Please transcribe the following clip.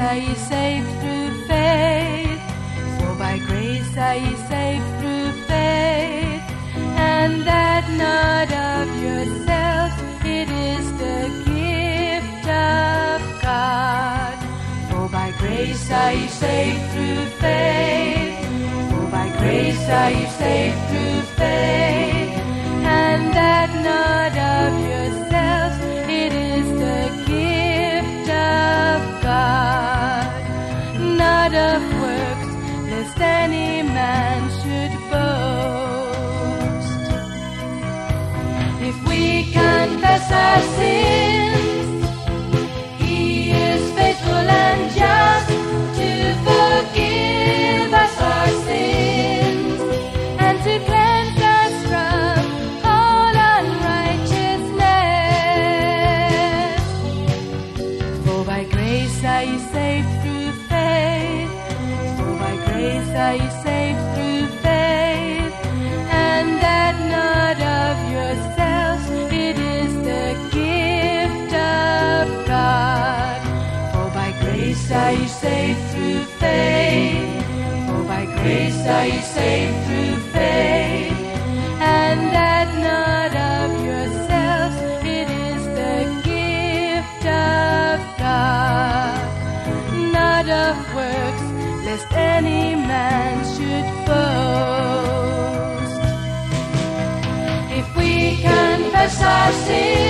نسائی سر پے صبح سر شکانت ساشی نش وہ سی سی چلتے وہ سی سی Our sins.